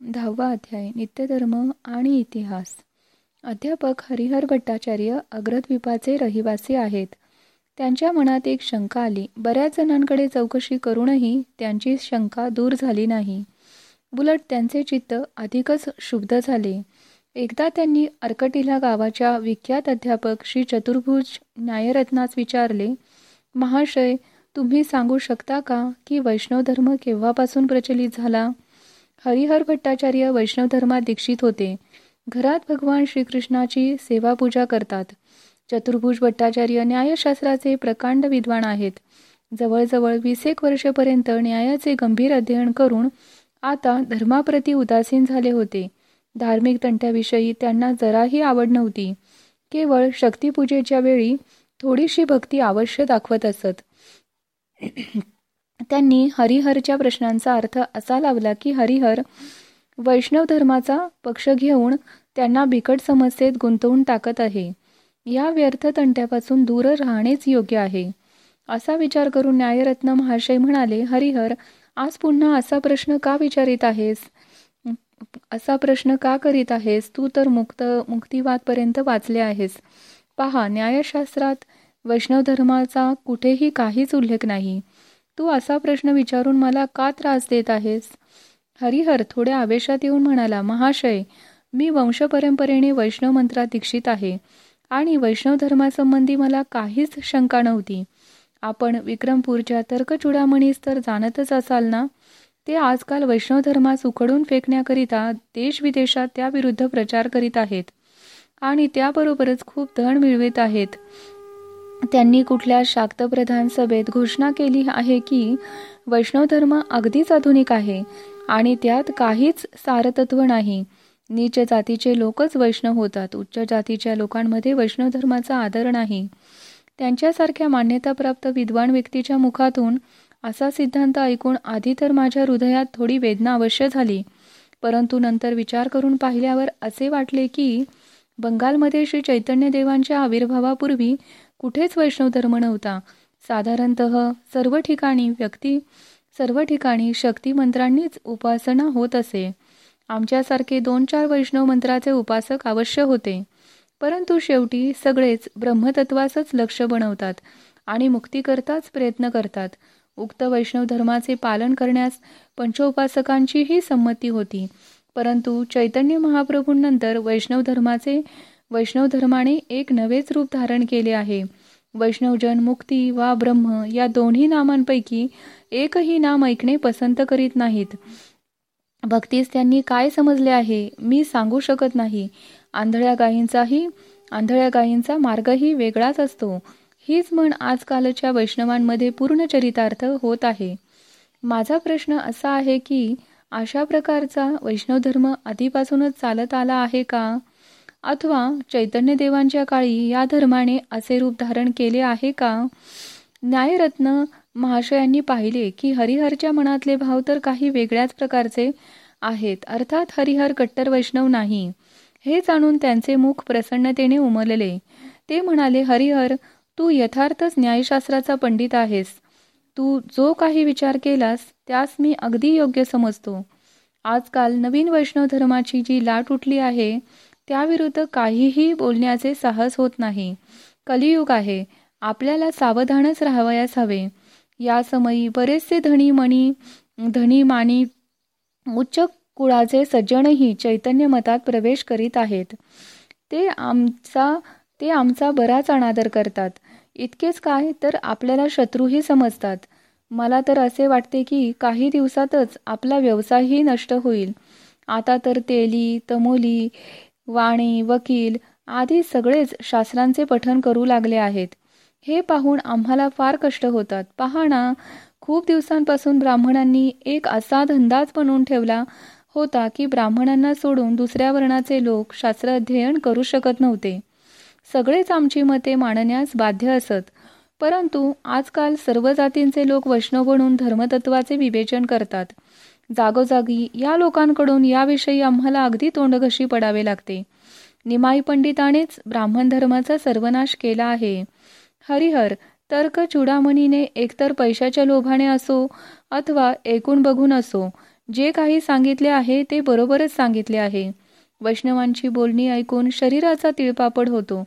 दहावा अध्याय नित्यधर्म आणि इतिहास. अध्यापक हरिहर भट्टाचार्य अग्रद्वीपाचे रहिवासी आहेत. त्यांच्या मनात एक शंका आली. बऱ्याच जणांकडे चौकशी करूनही त्यांची शंका दूर झाली नाही. उलट त्यांचे चित्त अधिकच शुद्ध झाले. एकदा त्यांनी अर्कटिला गावाच्या विख्यात अध्यापक श्री चतुर्भुज न्यायरत्नास विचारले महाशय तुम्ही सांगू शकता का की वैष्णव धर्म केव्हापासून प्रचलित झाला? हरिहर भट्टाचार्य वैष्णव धर्मात दीक्षित होते. घरात भगवान श्रीकृष्णाची सेवा पूजा करतात. चतुर्भुज भट्टाचार्य न्यायशास्त्राचे प्रकांड विद्वान आहेत. जवळजवळ वीस एक वर्षपर्यंत न्यायाचे गंभीर अध्ययन करून आता धर्माप्रती उदासीन झाले होते. धार्मिक तंट्याविषयी त्यांना जराही आवड नव्हती. केवळ शक्तीपूजेच्या वेळी थोडीशी भक्ती अवश्य दाखवत असत. त्यांनी हरिहरच्या प्रश्नांचा अर्थ असा लावला की हरिहर वैष्णव धर्माचा पक्ष घेऊन त्यांना बिकट समस्येत गुंतवून टाकत आहे. या व्यर्थ तंट्यापासून दूर राहणेच योग्य आहे. असा विचार करून न्यायरत्न महाशय म्हणाले हरिहर आज पुन्हा असा प्रश्न का विचारित आहेस? असा प्रश्न का करीत आहेस? तू तर मुक्त मुक्तिवादपर्यंत वाचले आहेस. पहा न्यायशास्त्रात वैष्णव धर्माचा कुठेही काहीच उल्लेख नाही. तू असा प्रश्न विचारून मला का त्रास देत आहेस? हरिहर थोड्या आवेशात येऊन म्हणाला महाशय मी वंशपरंपरेने वैष्णव मंत्रात दीक्षित आहे आणि वैष्णव धर्मासंबंधी मला काहीच शंका नव्हती. आपण विक्रमपूरच्या तर्कचुडामणीस तर जाणतच असाल ना? ते आजकाल वैष्णव धर्मास उखडून फेकण्याकरिता देशविदेशात त्याविरुद्ध प्रचार करीत आहेत आणि त्याबरोबरच खूप धन मिळवित आहेत. त्यांनी कुठल्या शाक्तप्रधान सभेत घोषणा केली आहे की वैष्णव धर्म अगदीच आधुनिक आहे आणि त्यात काहीच सारतत्व नाही. नीच जातीचे लोकच वैष्णव होतात. उच्च जातीच्या लोकांमध्ये वैष्णव धर्माचा आदर नाही. त्यांच्यासारख्या मान्यताप्राप्त विद्वान व्यक्तीच्या मुखातून असा सिद्धांत ऐकून आधी तर माझ्या हृदयात थोडी वेदना अवश्य झाली. परंतु नंतर विचार करून पाहिल्यावर असे वाटले की बंगालमध्ये श्री चैतन्य देवांच्या आविर्भावापूर्वी कुठेच वैष्णव धर्म नव्हता. साधारणत सर्व ठिकाणी व्यक्ती सर्व ठिकाणी शक्ती मंत्रांनीच उपासना होत असे. आमच्यासारखे दोन चार वैष्णव मंत्राचे उपासक अवश्य होते. परंतु शेवटी सगळेच ब्रह्मतत्वासच लक्ष बनवतात आणि मुक्तीकरताच प्रयत्न करतात. उक्त वैष्णव धर्माचे पालन करण्यास पंचोपासकांचीही संमती होती. परंतु चैतन्य महाप्रभूंनंतर वैष्णव धर्माचे वैष्णव धर्माने एक नवेच रूप धारण केले आहे. वैष्णवजन मुक्ती वा ब्रह्म या दोन्ही नामांपैकी एकही नाम ऐकणे पसंत करीत नाहीत. भक्तीस त्यांनी काय समजले आहे मी सांगू शकत नाही. आंधळ्या गायींचाही आंधळ्या गायींचा मार्गही वेगळाच असतो. हीच म्हण आजकालच्या वैष्णवांमध्ये पूर्ण चरितार्थ होत आहे. माझा प्रश्न असा आहे की अशा प्रकारचा वैष्णव धर्म आधीपासूनच चालत आला आहे का? अथवा चैतन्य देवांच्या काळी या धर्माने असे रूप धारण केले आहे का? न्यायरत्न महाशयांनी पाहिले की हरिहरच्या मनातले भाव तर काही वेगळ्याच प्रकारचे आहेत. अर्थात हरिहर कट्टर वैष्णव नाही. हे जाणून त्यांचे मुख प्रसन्नतेने उमलले. ते म्हणाले हरिहर तू यथार्थच न्यायशास्त्राचा पंडित आहेस. तू जो काही विचार केलास त्यास मी अगदी योग्य समजतो. आजकाल नवीन वैष्णव धर्माची जी लाट उठली आहे त्याविरुद्ध काहीही बोलण्याचे साहस होत नाही. कलियुग आहे आपल्याला सावधानच राहावयास हवे. या समयी बरेचसे धनी मणी धनी माणी उच्च कुळाचे सज्जनही चैतन्य मतात प्रवेश करीत आहेत. ते आमचा ते आमचा बराच अनादर करतात. इतकेच काय तर आपल्याला शत्रूही समजतात. मला तर असे वाटते की काही दिवसातच आपला व्यवसायही नष्ट होईल. आता तर तेली तमोली वाणी वकील आदी सगळेच शास्त्रांचे पठन करू लागले आहेत. हे पाहून आम्हाला फार कष्ट होतात. पहा ना खूप दिवसांपासून ब्राह्मणांनी एक असा धंदाच बनवून ठेवला होता की ब्राह्मणांना सोडून दुसऱ्या वर्णाचे लोक शास्त्र अध्ययन करू शकत नव्हते. सगळेच आमची मते मांडण्यास बाध्य असत. परंतु आजकाल सर्व जातींचे लोक वैष्णव म्हणून धर्मतत्वाचे विवेचन करतात. जागोजागी या लोकांकडून याविषयी आम्हाला अगदी तोंडघशी पडावे लागते. निमाई पंडितानेच ब्राह्मण धर्माचा सर्वनाश केला आहे. हरिहर तर्क चुडामणीने एकतर पैशाच्या लोभाने असो अथवा एकूण बघून असो जे काही सांगितले आहे ते बरोबरच सांगितले आहे. वैष्णवांची बोलणी ऐकून शरीराचा तिळपापड होतो.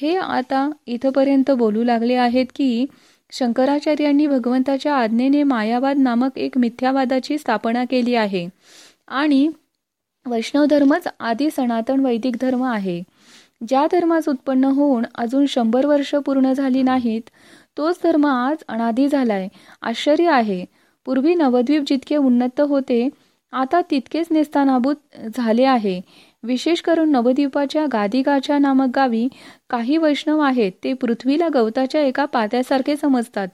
हे आता इथपर्यंत बोलू लागले आहेत की शंकराचार्यांनी भगवंताच्या आज्ञेने मायावाद नामक एक मिथ्यावादाची स्थापना केली आहे. आणि वैष्णव धर्मच आधी सनातन वैदिक धर्म आहे. ज्या धर्मास उत्पन्न होऊन अजून शंभर वर्ष पूर्ण झाली नाहीत तोच धर्म आज अनादी झालाय. आश्चर्य आहे. पूर्वी नवद्वीप जितके उन्नत होते आता तितकेच नेस्तानाभूत झाले आहे. विशेष करून नवद्वीपाच्या गादिगाच्या नामक गावी काही वैष्णव आहेत ते पृथ्वीला गवताच्या एका पात्यासारखे समजतात.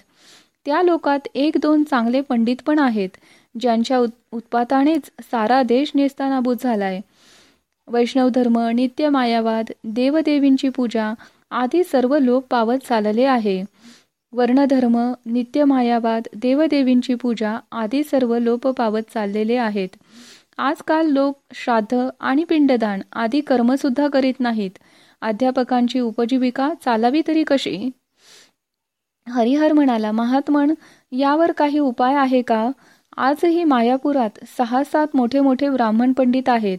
त्या लोकात एक दोन चांगले पंडित पण आहेत ज्यांच्या उत्पातानेच सारा देश नेस्तानाभूत झालाय. वैष्णव धर्म नित्य मायावाद देवदेवींची पूजा आदी सर्व लोक पावत चालले आहे. वर्णधर्म नित्य मायावाद देवदेवींची पूजा आदी सर्व लोप पावत चाललेले आहेत. आजकाल लोक श्राद्ध आणि पिंडदान आदी कर्मसुद्धा करीत नाहीत. अध्यापकांची उपजीविका चालावी तरी कशी? हरिहर म्हणाला महात्मन यावर काही उपाय आहे का? आजही मायापुरात सहा सात मोठे मोठे ब्राह्मण पंडित आहेत.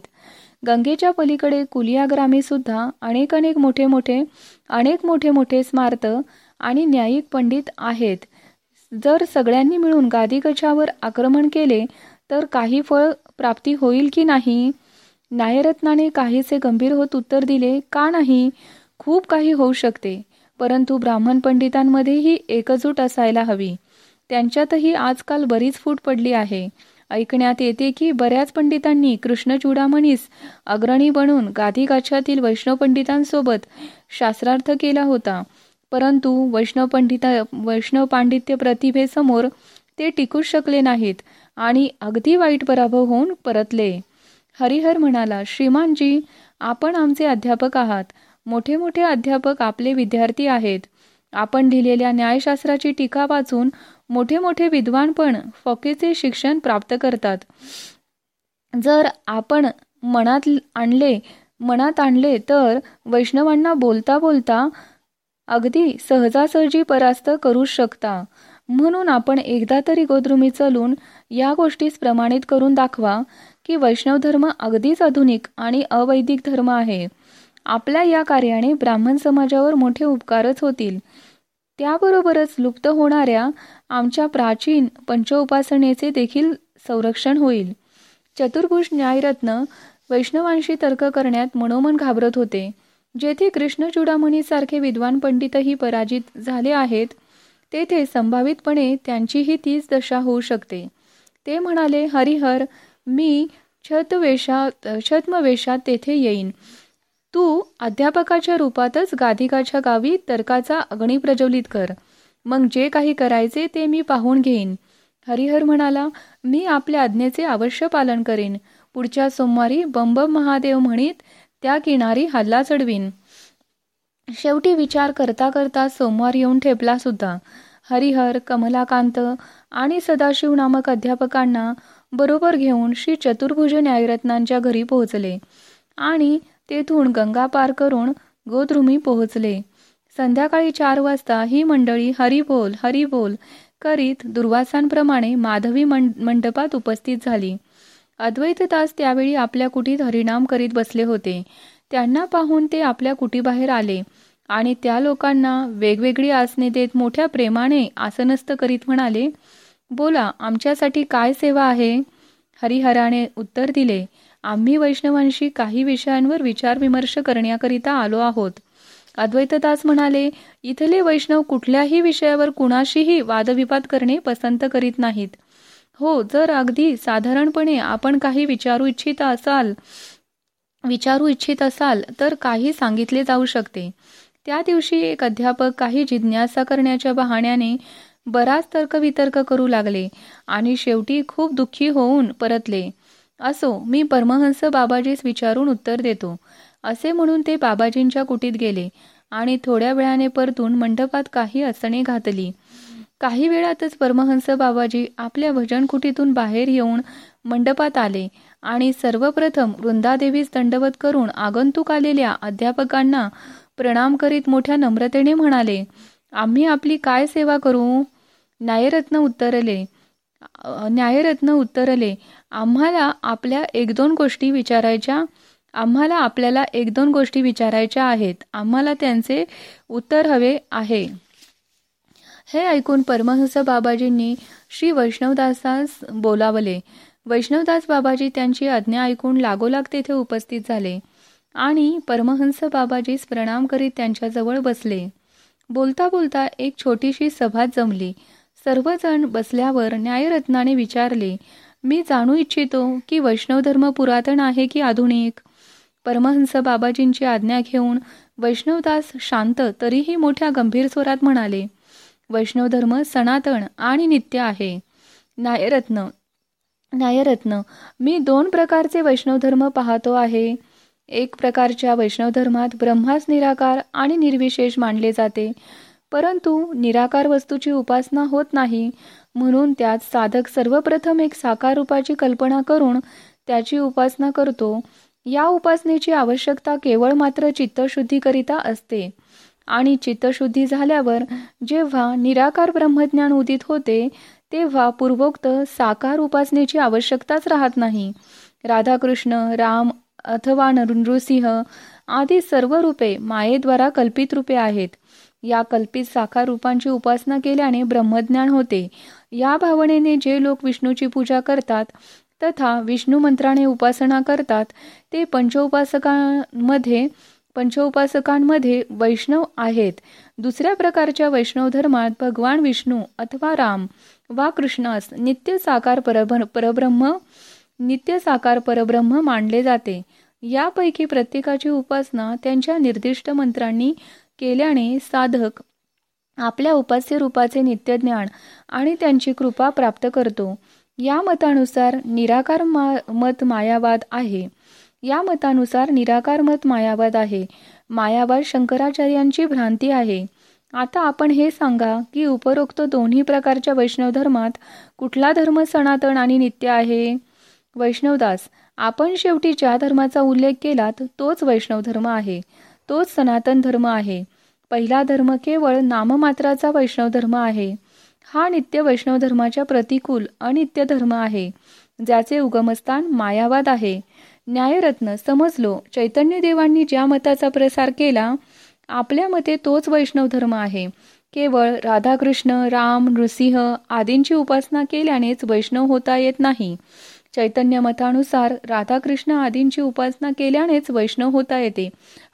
गंगेच्या पलीकडे कुलिया ग्रामी सुद्धा अनेक अनेक मोठे मोठे अनेक मोठे मोठे स्मार्त आणि न्यायिक पंडित आहेत. जर सगळ्यांनी मिळून गादी आक्रमण केले तर काही फळ प्राप्ती होईल की नाही? नायरत्नाने काहीसे गंभीर होत उत्तर दिले का नाही? खूप काही होऊ शकते परंतु ब्राह्मण पंडितांमध्येही एकजूट असायला हवी. त्यांच्यातही आजकाल बरीच फूट पडली आहे. ऐकण्यात येते की बऱ्याच पंडितांनी कृष्ण चूडामणीस अग्रणी बनून गाथीगाछातील वैष्णव पंडितांसोबत शास्त्रार्थ केला होता. परंतु वैष्णव पंडिता वैष्णव पांडित्य प्रतिभेसमोर ते टिकूच शकले नाहीत. आणि अगदी वाईट पराभव होऊन परतले. हरिहर म्हणाला श्रीमानजी आपण आमचे अध्यापक आहात. मोठे मोठे अध्यापक आपले विद्यार्थी आहेत. आपण लिहिलेल्या न्यायशास्त्राची टीका वाचून मोठे मोठे विद्वान पण फकीचे शिक्षण प्राप्त करतात. जर आपण मनात आणले मनात आणले तर वैष्णवांना बोलता बोलता अगदी सहजासहजी परास्त करू शकता. म्हणून आपण एकदा तरी गोद्रुमी चलून या गोष्टीस प्रमाणित करून दाखवा की वैष्णव धर्म अगदीच आधुनिक आणि अवैदिक धर्म आहे. आपल्या या कार्याने ब्राह्मण समाजावर मोठे उपकारच होतील. त्याबरोबरच लुप्त होणाऱ्या आमच्या प्राचीन पंचउपासनेचे देखील संरक्षण होईल. चतुर्भुज न्यायरत्न वैष्णवांशी तर्क करण्यात मनोमन घाबरत होते. जेथे कृष्ण चुडामणीसारखे विद्वान पंडितही पराजित झाले आहेत तेथे संभावितपणे त्यांचीही तीच दशा होऊ शकते. ते म्हणाले हरिहर मी छतवेशात छद्मवेशात तेथे येईन. तू अध्यापकाच्या रूपातच गाधिकाच्या गावी तर्काचा अग्नी प्रज्वलित कर. मग जे काही करायचे ते मी पाहून घेईन. हरिहर म्हणाला मी आपल्या आज्ञेचे अवश्य पालन करेन. पुढच्या सोमवारी बंब महादेव म्हणीत त्या किनारी हल्ला चढवीन. शेवटी विचार करता करता सोमवार येऊन ठेपला सुद्धा. हरिहर कमलाकांत आणि सदाशिव नामक अध्यापकांना बरोबर घेऊन श्री चतुर्भुज न्यायरत्नांच्या घरी पोहोचले आणि तेथून गंगा पार करून गोद्रुमी पोहोचले. संध्याकाळी चार वाजता ही मंडळी हरिबोल हरिबोल करीत दुर्वासांप्रमाणे माधवी मंडपात उपस्थित झाली. अद्वैत तास त्यावेळी आपल्या कुटीत हरिनाम करीत बसले होते. त्यांना पाहून ते आपल्या कुटीबाहेर आले. आणि त्या लोकांना वेगवेगळी आसने देत मोठ्या प्रेमाने आसनस्थ करीत म्हणाले बोला आमच्यासाठी काय सेवा आहे? हरिहराने उत्तर दिले आम्ही वैष्णवांशी काही विषयांवर विचारविमर्श करण्याकरिता आलो आहोत. अद्वैतदास म्हणाले इथले वैष्णव कुठल्याही विषयावर कुणाशीही वादविवाद करणे पसंत करीत नाहीत. हो जर अगदी साधारणपणे आपण काही विचारू इच्छित असाल विचारू इच्छित असाल तर काही सांगितले जाऊ शकते. त्या दिवशी एक अध्यापक काही जिज्ञासा करण्याच्या बहाण्याने बराच तर्कवितर्क करू लागले आणि शेवटी खूप दुःखी होऊन परतले. असो मी परमहंस बाबाजीस विचारून उत्तर देतो. असे म्हणून ते बाबाजींच्या कुटीत गेले आणि थोड्या वेळाने परतून मंडपात काही असणे घातली. काही वेळातच परमहंस बाबाजी आपल्या भजनकुटीतून बाहेर येऊन मंडपात आले आणि सर्वप्रथम वृंदादेवीस दंडवत करून आगंतुक आलेल्या अध्यापकांना प्रणाम करीत मोठ्या नम्रतेने म्हणाले आम्ही आपली काय सेवा करू? न्यायरत्न उत्तरले. न्यायरत्न उत्तरले. आम्हाला आपल्या एक दोन गोष्टी विचारायच्या? आम्हाला आपल्याला एक दोन गोष्टी विचारायच्या आहेत. आम्हाला त्यांचे उत्तर हवे आहे. हे ऐकून परमहंस बाबाजींनी श्री वैष्णवदासास बोलावले. वैष्णवदास बाबाजी त्यांची आज्ञा ऐकून लागोलाग तेथे उपस्थित झाले आणि परमहंस बाबाजीस प्रणाम करीत त्यांच्याजवळ बसले. बोलता बोलता एक छोटीशी सभा जमली. सर्वजण बसल्यावर न्यायरत्नाने विचारले मी जाणू इच्छितो की वैष्णव धर्म पुरातन आहे की आधुनिक? परमहंस बाबाजींची आज्ञा घेऊन वैष्णवदास शांत तरीही मोठ्या गंभीर स्वरात म्हणाले वैष्णव धर्म सनातन आणि नित्य आहे. नायरत्न नायरत्न मी दोन प्रकारचे वैष्णव धर्म पाहतो आहे. एक प्रकारच्या वैष्णव धर्मात ब्रह्मास निराकार आणि निर्विशेष मानले जाते. परंतु निराकार वस्तूची उपासना होत नाही. म्हणून त्यात साधक सर्वप्रथम एक साकार रूपाची कल्पना करून त्याची उपासना करतो. या उपासनेची आवश्यकता केवळ मात्र चित्तशुद्धीकरिता असते. आणि चित्तशुद्धी झाल्यावर जेव्हा निराकार ब्रह्मज्ञान उदित होते तेव्हा पूर्वोक्त साकार उपासनेची आवश्यकताच राहत नाही. राधाकृष्ण राम अथवा नृसिंह आदी सर्व रूपे मायेद्वारा कल्पित रूपे आहेत. या कल्पित साकार रूपांची उपासना केल्याने ब्रह्मज्ञान होते. या भावनेने जे लोक विष्णूची पूजा करतात तथा विष्णू मंत्राने उपासना करतात ते पंचोपासकांमध्ये पंचोपासकांमध्ये वैष्णव आहेत. दुसऱ्या प्रकारच्या वैष्णव धर्मात भगवान विष्णू अथवा राम वा कृष्णास नित्य साकार परब्रह्म नित्य साकार परब्रह्म मानले जाते. यापैकी प्रत्येकाची उपासना त्यांच्या निर्दिष्ट मंत्रांनी केल्याने साधक आपल्या उपास्य रूपाचे नित्य ज्ञान आणि त्यांची कृपा प्राप्त करतो. या मतानुसार निराकार मा मत मायावाद आहे. या मतानुसार निराकार मत मायावाद आहे. मायावाद शंकराचार्यांची भ्रांती आहे. आता आपण हे सांगा की उपरोक्त दोन्ही प्रकारच्या वैष्णव धर्मात कुठला धर्म सनातन आणि नित्य आहे? वैष्णवदास आपण शेवटी ज्या धर्माचा उल्लेख केलात तोच वैष्णव धर्म आहे. तोच सनातन धर्म आहे. पहिला धर्म केवळ नाममात्राचा वैष्णव धर्म आहे. हा नित्य वैष्णव धर्माच्या प्रतिकूल अनित्य धर्म आहे. ज्याचे उगमस्थान मायावाद आहे. न्यायरत्न समजलो. चैतन्य देवांनी ज्या मताचा प्रसार केला आपल्या मते तोच वैष्णव धर्म आहे. केवळ राधाकृष्ण राम नृसिंह आदींची उपासना केल्यानेच वैष्णव होता येत नाही. चैतन्य मतानुसार राधाकृष्ण आदींची उपासना केल्यानेच वैष्णव होता येते.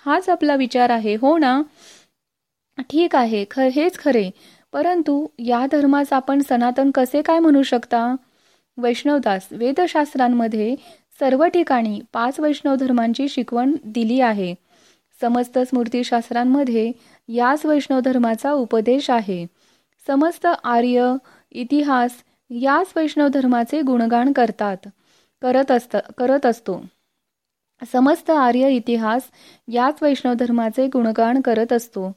हाच आपला विचार आहे हो ना? ठीक आहे खर हेच खरे. परंतु या धर्मास आपण सनातन कसे काय म्हणू शकता? वैष्णवदास वेदशास्त्रांमध्ये सर्व ठिकाणी पाच वैष्णव धर्मांची शिकवण दिली आहे. समस्त स्मृतीशास्त्रांमध्ये याच वैष्णव धर्माचा उपदेश आहे. समस्त आर्य इतिहास याच वैष्णव धर्माचे गुणगान करतात. करत असत करत असतो. समस्त आर्य इतिहास याच वैष्णव धर्माचे गुणगान करत असतो.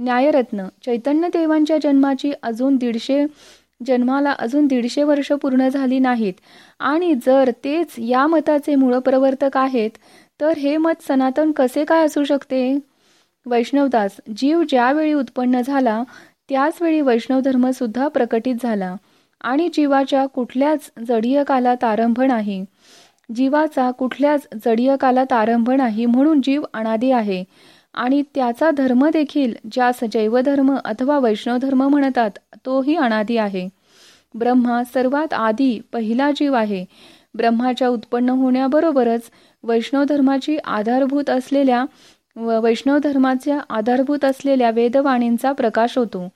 न्यायरत्न चैतन्य देवांच्या जन्माची अजून दीडशे जन्माला अजून दीडशे वर्ष पूर्ण झाली नाहीत. आणि जर तेच या मताचे मूळ प्रवर्तक आहेत तर हे मत सनातन कसे काय असू शकते? वैष्णवदास जीव ज्यावेळी उत्पन्न झाला त्याचवेळी वैष्णव धर्म सुद्धा प्रकटित झाला. आणि जीवाच्या कुठल्याच जडीय कालात आरंभ नाही. जीवाचा कुठल्याच जडीय कालात आरंभ नाही म्हणून जीव अनादी आहे. आणि त्याचा धर्म देखील ज्यास जैवधर्म अथवा वैष्णव धर्म म्हणतात तोही अनादी आहे. ब्रह्मा सर्वात आधी पहिला जीव आहे. ब्रह्माच्या उत्पन्न होण्याबरोबरच वैष्णव धर्माची आधारभूत असलेल्या वैष्णव धर्माच्या आधारभूत असलेल्या वेदवाणींचा प्रकाश होतो.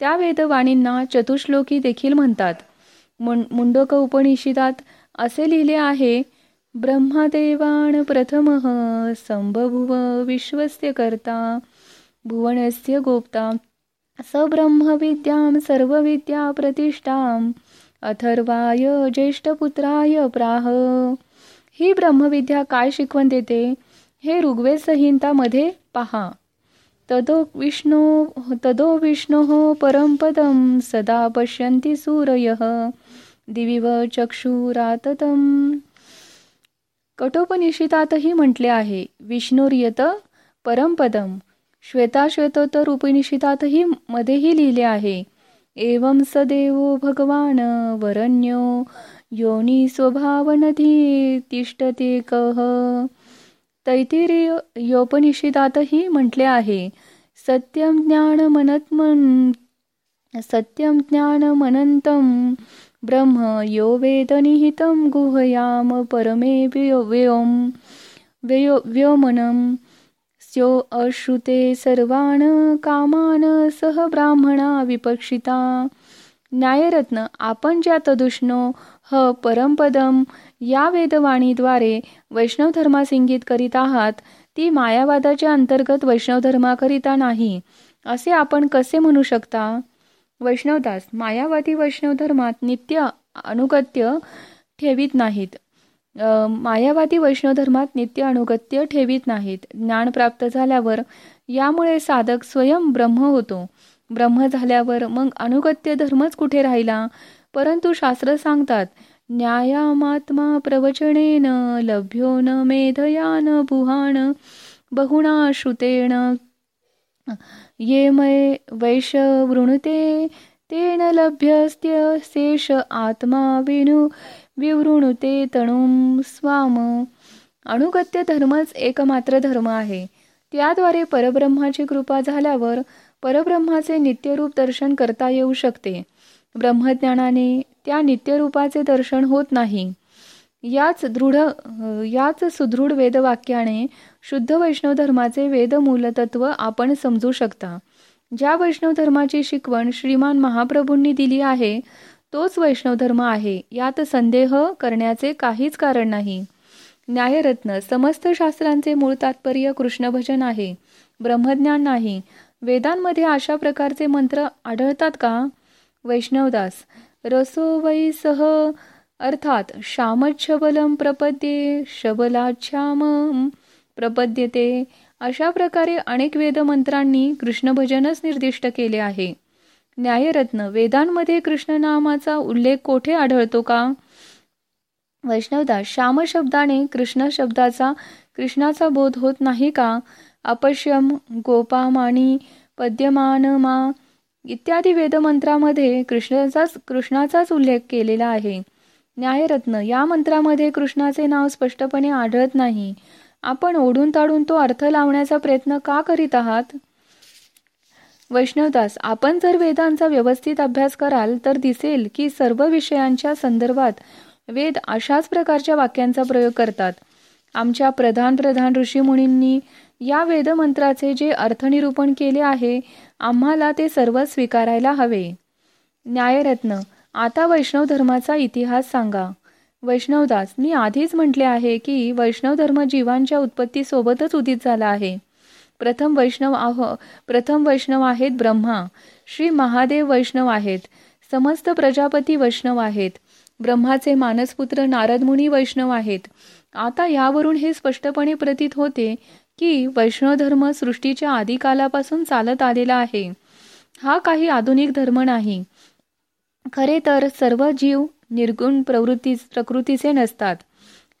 त्या वेदवाणींना चतुश्लोकी देखील म्हणतात. मुंडक उपनिषदात असे लिहिले आहे ब्रह्मदेवान प्रथम संभभुव विश्वस्य कर्ता भुवनस्य गोप्ता। सब्रह्मविद्यां विद्या प्रतिष्ठाम अथर्वाय ज्येष्ठपुत्राय प्राह। ही ब्रह्मविद्या काय शिकवण देते? हे ऋग्वेद संहितामध्ये पहा। तदो विष्णो तदो विष्णोः परमपदं सदा पश्यन्ति सूरयः। दिविव चक्षुराततम। कठोपनिषितातही म्हटले आहे. विष्णुर्यत परमपदम. श्वेताश्वेतोत्तर उपनिषितातही मध्येही लिहिले आहे. एवं सदेवो भगवान वरण्यो योनी स्वभावनधी तिष्ठते कह योपनिषिदातही म्हटले आहे. सत्यम ज्ञान मनत्मन सत्यम ज्ञान मनंतम ब्रह्म यो वेदनिहितं गुहयाम परमे व्योम व्योमनम स्यो अश्रुते सर्वान कामान सह ब्राह्मणा विपक्षिता। न्यायरत्न आपण ज्या तदुष्णो ह परमपदम या वेदवाणीद्वारे वैष्णव धर्मास इंगित करीत आहात ती मायावादाच्या अंतर्गत वैष्णव धर्माकरिता नाही असे आपण कसे म्हणू शकता? वैष्णवदास मायावादी वैष्णव धर्मात नित्य अनुगत्य ठेवीत नाहीत. मायावादी वैष्णव धर्मात नित्य अनुगत्य ठेवीत नाहीत. ज्ञान प्राप्त झाल्यावर यामुळे साधक स्वयं ब्रह्म होतो. ब्रह्म झाल्यावर मग अनुगत्य धर्मच कुठे राहिला? परंतु शास्त्र सांगतात न्यायामात्मा प्रवचनेन लभ्यो न मेधयान बुहाण बहुणा श्रुतेन ये मय वैश वृणुते तेन लभ्यस्त्य शेष आत्मा विनु विवृणुते तणुम स्वाम। अणुगत्य धर्मच एकमात्र धर्म आहे. त्याद्वारे परब्रह्माची कृपा झाल्यावर परब्रह्माचे नित्यरूप दर्शन करता येऊ शकते. ब्रह्मज्ञानाने त्या नित्यरूपाचे दर्शन होत नाही. याच दृढ याच सुदृढ वेदवाक्याने शुद्ध वैष्णव धर्माचे वेद मूलतत्व आपण समजू शकता. ज्या वैष्णव धर्माची शिकवण श्रीमान महाप्रभूंनी दिली आहे तोच वैष्णव धर्म आहे. यात संदेह करण्याचे काहीच कारण नाही. न्यायरत्न समस्त शास्त्रांचे मूळ तात्पर्य कृष्णभजन आहे. ब्रह्मज्ञान नाही. वेदांमध्ये अशा प्रकारचे मंत्र आढळतात का? वैष्णवदास रसो वै सह अर्थात श्यामच्छबलम प्रपद्ये शबलाच्छाम प्रपद्यते. अशा प्रकारे अनेक वेदमंत्रांनी कृष्णभजनच निर्दिष्ट केले आहे. न्यायरत्न वेदांमध्ये कृष्ण नामाचा उल्लेख कोठे आढळतो का? वैष्णवदास श्याम शब्दाने कृष्ण शब्दाचा कृष्णाचा बोध होत नाही का? अपश्यम गोपामाणी पद्यमानमा इत्यादी वेदमंत्रामध्ये कृष्णाचाच कृष्णाचाच उल्लेख केलेला आहे. न्यायरत्न या मंत्रामध्ये कृष्णाचे नाव स्पष्टपणे आढळत नाही. आपण ओढून ताडून तो अर्थ लावण्याचा प्रयत्न का करीत आहात? वैष्णवदास आपण जर वेदांचा व्यवस्थित अभ्यास कराल तर दिसेल की सर्व विषयांच्या संदर्भात वेद अशाच प्रकारच्या वाक्यांचा प्रयोग करतात. आमच्या प्रधान प्रधान ऋषीमुनींनी या वेदमंत्राचे जे अर्थनिरूपण केले आहे आम्हाला ते सर्व स्वीकारायला हवे. न्यायरत्न आता वैष्णव धर्माचा इतिहास सांगा. वैष्णवदास मी आधीच म्हटले आहे की वैष्णव धर्म जीवांच्या उत्पत्तीसोबतच उदित झाला आहे. प्रथम वैष्णव आह प्रथम वैष्णव आहेत ब्रह्मा. श्री महादेव वैष्णव आहेत. समस्त प्रजापती वैष्णव आहेत. ब्रह्माचे मानसपुत्र नारदमुनी वैष्णव आहेत. आता यावरून हे स्पष्टपणे प्रतीत होते की वैष्णव धर्म सृष्टीच्या आदिकालापासून चालत आलेला आहे. हा काही आधुनिक धर्म नाही. खरे तर सर्व जीव निर्गुण प्रवृत्ती प्रकृतीचे नसतात.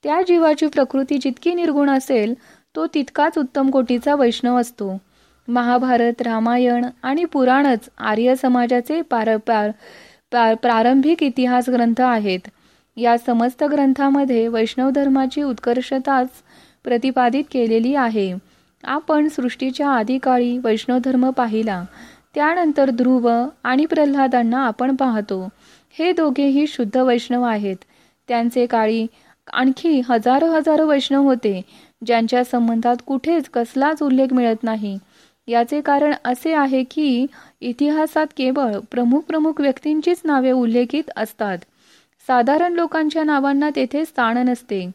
त्या जीवाची प्रकृती जितकी निर्गुण असेल तो तितकाच उत्तम कोटीचा वैष्णव असतो. महाभारत रामायण आणि पुराणच आर्य समाजाचे पार, पार पार प्रारंभिक इतिहास ग्रंथ आहेत. या समस्त ग्रंथामध्ये वैष्णव धर्माची उत्कर्षताच प्रतिपादित केलेली आहे. आपण सृष्टीच्या आदिकाळी वैष्णव धर्म पाहिला. त्यानंतर ध्रुव आणि प्रल्हादांना आपण पाहतो. हे दोघेही शुद्ध वैष्णव आहेत. त्यांचे काळी आणखी हजारो हजारो वैष्णव होते ज्यांच्या संबंधात कुठेच कसलाच उल्लेख मिळत नाही. याचे कारण असे आहे की इतिहासात केवळ प्रमुख प्रमुख व्यक्तींचीच नावे उल्लेखित असतात. साधारण लोकांच्या नावांना तेथे स्थान नसते.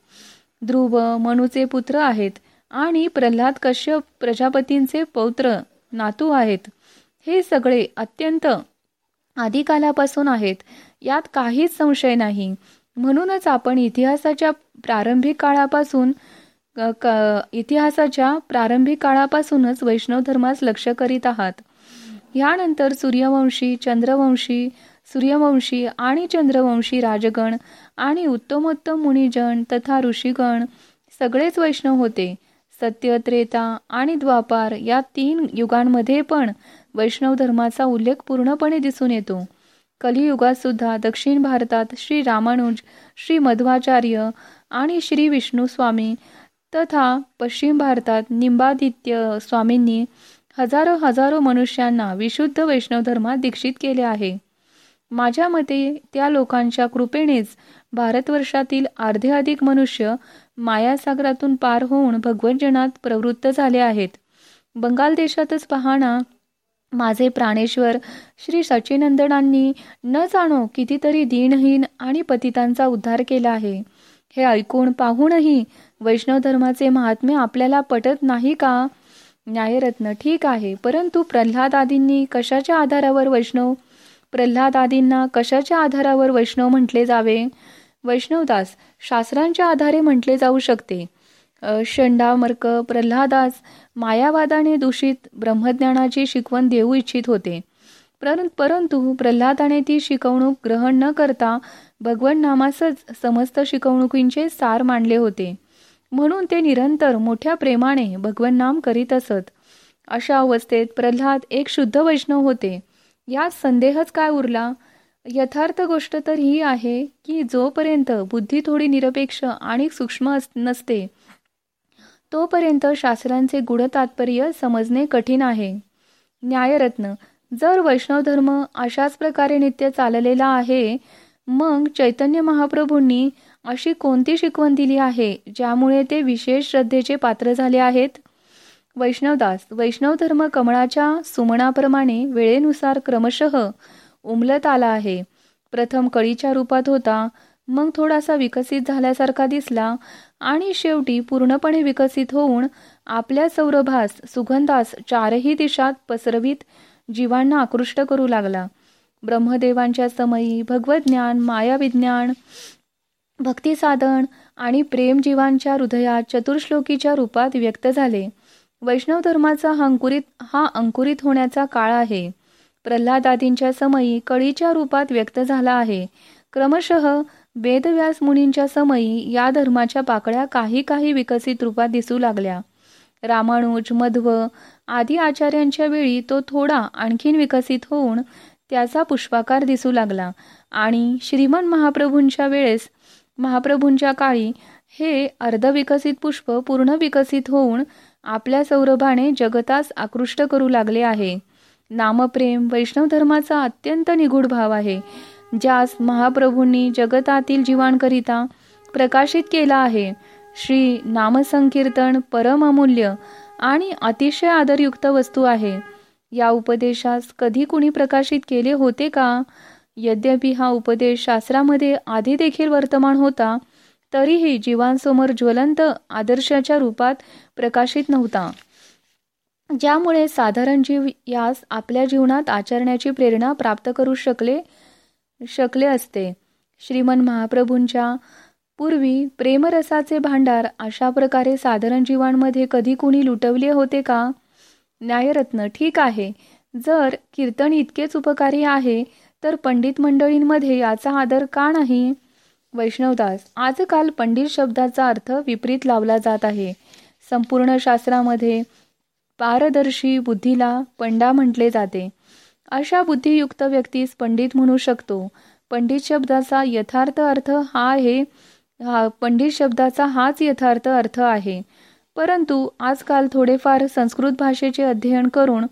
ध्रुव मनुचे पुत्र आहेत आणि प्रल्हाद कश्यप प्रजापतींचे पौत्र नातू आहेत. हे सगळे अत्यंत आदिकालापासून आहेत. यात काहीच संशय नाही. म्हणूनच आपण इतिहासाच्या प्रारंभिक काळापासून इतिहासाच्या प्रारंभिक काळापासूनच वैष्णव धर्मास लक्ष करीत आहात. यानंतर सूर्यवंशी चंद्रवंशी सूर्यवंशी आणि चंद्रवंशी राजगण आणि उत्तमोत्तम मुनिजन तथा ऋषीगण सगळेच वैष्णव होते. सत्य त्रेता आणि द्वापार या तीन युगांमध्ये पण वैष्णव धर्माचा उल्लेख पूर्णपणे दिसून येतो. कलियुगात सुद्धा दक्षिण भारतात श्री रामानुज श्री मध्वाचार्य आणि श्री विष्णू स्वामी तथा पश्चिम भारतात निंबादित्य स्वामींनी हजारो हजारो मनुष्यांना विशुद्ध वैष्णव धर्मात दीक्षित केले आहे. माझ्या मते त्या लोकांच्या कृपेनेच भारतवर्षातील अर्धे अधिक मनुष्य मायासागरातून पार होऊन भगवतजनात प्रवृत्त झाले आहेत. बंगाल देशातच पाहणा माझे प्राणेश्वर श्री सचिनंदनांनी न जाणो कितीतरी दीनहीन आणि पतितांचा उद्धार केला आहे. हे ऐकून पाहूनही वैष्णव धर्माचे महात्म्य आपल्याला पटत नाही का? न्यायरत्न ठीक आहे परंतु प्रल्हाद आदींनी कशाच्या आधारावर वैष्णव? प्रल्हाद आदींना कशाच्या आधारावर वैष्णव म्हटले जावे? वैष्णवदास शास्त्रांच्या आधारे म्हटले जाऊ शकते. शंडामर्क प्रल्हादास मायावादाने दूषित ब्रह्मज्ञानाची शिकवण देऊ इच्छित होते. परंतु प्रल्हादाने ती शिकवणूक ग्रहण न करता भगवन नामासच समस्त शिकवणुकींचे सार मांडले होते. म्हणून ते निरंतर मोठ्या प्रेमाने भगवन नाम करीत असत. अशा अवस्थेत प्रल्हाद एक शुद्ध वैष्णव होते. यात संदेहच काय उरला? यथार्थ गोष्ट तर ही आहे की जोपर्यंत बुद्धी थोडी निरपेक्ष आणि सूक्ष्म नसते तोपर्यंत शास्त्रांचे गुढ तात्पर्य समजणे कठीण आहे. न्यायरत्न जर वैष्णव धर्म अशाच प्रकारे नित्य चाललेला आहे मग चैतन्य महाप्रभूंनी अशी कोणती शिकवण दिली आहे ज्यामुळे ते विशेष श्रद्धेचे पात्र झाले आहेत? वैष्णवदास वैष्णव धर्म कमळाच्या सुमणाप्रमाणे वेळेनुसार क्रमशः उमलत आला आहे. प्रथम कळीच्या रूपात होता मग थोडासा विकसित झाल्यासारखा दिसला आणि शेवटी पूर्णपणे विकसित होऊन आपल्या सौरभास सुगंधास चारही दिशात पसरवीत जीवांना आकृष्ट करू लागला. ब्रह्मदेवांच्या समयी भगवज्ञान मायाविज्ञान भक्तिसाधन आणि प्रेम जीवांच्या हृदयात चतुर्श्लोकीच्या रूपात व्यक्त झाले. वैष्णव धर्माचा हा अंकुरित हा अंकुरित होण्याचा काळ आहे. प्रल्हादादींच्या समयी कळीच्या रूपात व्यक्त झाला आहे. क्रमशः वेदव्यास मुनींच्या समयी या धर्माच्या पाकळ्या काही काही विकसित रूपात दिसू लागल्या. रामानुज मध्व आदी आचार्यांच्या वेळी तो थोडा आणखीन विकसित होऊन त्याचा पुष्पाकार दिसू लागला आणि श्रीमन महाप्रभूंच्या वेळेस महाप्रभूंच्या काळी हे अर्धविकसित पुष्प पूर्ण विकसित होऊन आपल्या सौरभाने जगतास आकृष्ट करू लागले आहे. नामप्रेम वैष्णव धर्माचा अत्यंत निगूढ भाव आहे. ज्यास महाप्रभूंनी जगतातील जीवांकरिता प्रकाशित केला आहे. श्री नामसंकीर्तन परम अमूल्य आणि अतिशय आदरयुक्त वस्तू आहे. या उपदेशास कधी कुणी प्रकाशित केले होते का? यद्यपि हा उपदेश शास्त्रामध्ये आधी देखील वर्तमान होता तरीही जीवांसमोर ज्वलंत आदर्शाच्या रूपात प्रकाशित नव्हता. ज्यामुळे साधारण जीव यास आपल्या जीवनात आचरण्याची प्रेरणा प्राप्त करू शकले शकले असते. श्रीमन महाप्रभूंच्या पूर्वी प्रेमरसाचे भांडार अशा प्रकारे साधारण जीवांमध्ये कधी कुणी लुटवले होते का? न्यायरत्न ठीक आहे. जर कीर्तन इतकेच उपकारी आहे तर पंडित मंडळींमध्ये याचा आदर का नाही? वैष्णवदास आजकाल पंडित शब्दाचा अर्थ विपरीत लावला जात आहे. संपूर्ण शास्त्रामध्ये पारदर्शी बुद्धीला पंडा म्हटले जाते. अशा बुद्धियुक्त व्यक्तीस पंडित म्हणू शकतो. पंडित शब्दाचा यथार्थ अर्थ हा आहे हा पंडित शब्दाचा हाच यथार्थ अर्थ आहे. परंतु आजकाल थोडेफार संस्कृत भाषेचे अध्ययन करून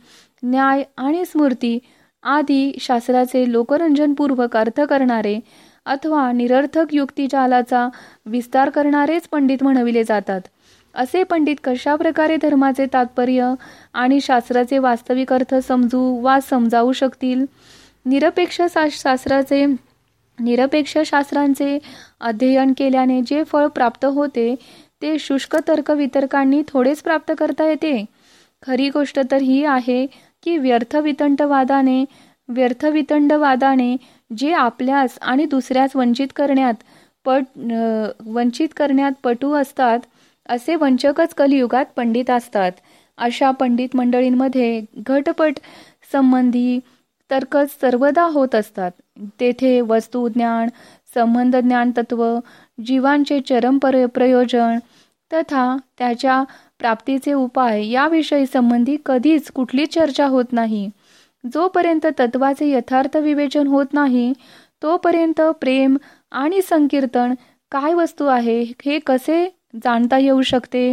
न्याय आणि स्मृती आदी शास्त्राचे लोकरंजनपूर्वक अर्थ करणारे अथवा निरर्थक युक्तिजालाचा विस्तार करणारेच पंडित म्हणविले जातात. असे पंडित कशा प्रकारे धर्माचे तात्पर्य आणि शास्त्राचे वास्तविक अर्थ समजू वा समजावू शकतील? निरपेक्ष शास्त्राचे निरपेक्ष शास्त्रांचे अध्ययन केल्याने जे फळ प्राप्त होते ते शुष्क तर्क थोडेच प्राप्त करता येते. खरी गोष्ट तर ही आहे की व्यर्थ वितंडवादाने व्यर्थ वितंडवादाने जे आपल्यास आणि दुसऱ्यास वंचित करण्यात पट वंचित करण्यात पटू असतात असे वंचकच कलियुगात पंडित असतात. अशा पंडित मंडळींमध्ये घटपट संबंधी तर्कच सर्वदा होत असतात. तेथे वस्तुज्ञान संबंध ज्ञान तत्व जीवांचे चरम प्रयोजन तथा त्याच्या प्राप्तीचे उपाय याविषयी संबंधी कधीच कुठलीच चर्चा होत नाही. जोपर्यंत तत्वाचे यथार्थ विवेचन होत नाही तोपर्यंत प्रेम आणि संकीर्तन काय वस्तू आहे हे कसे जाणता येऊ शकते.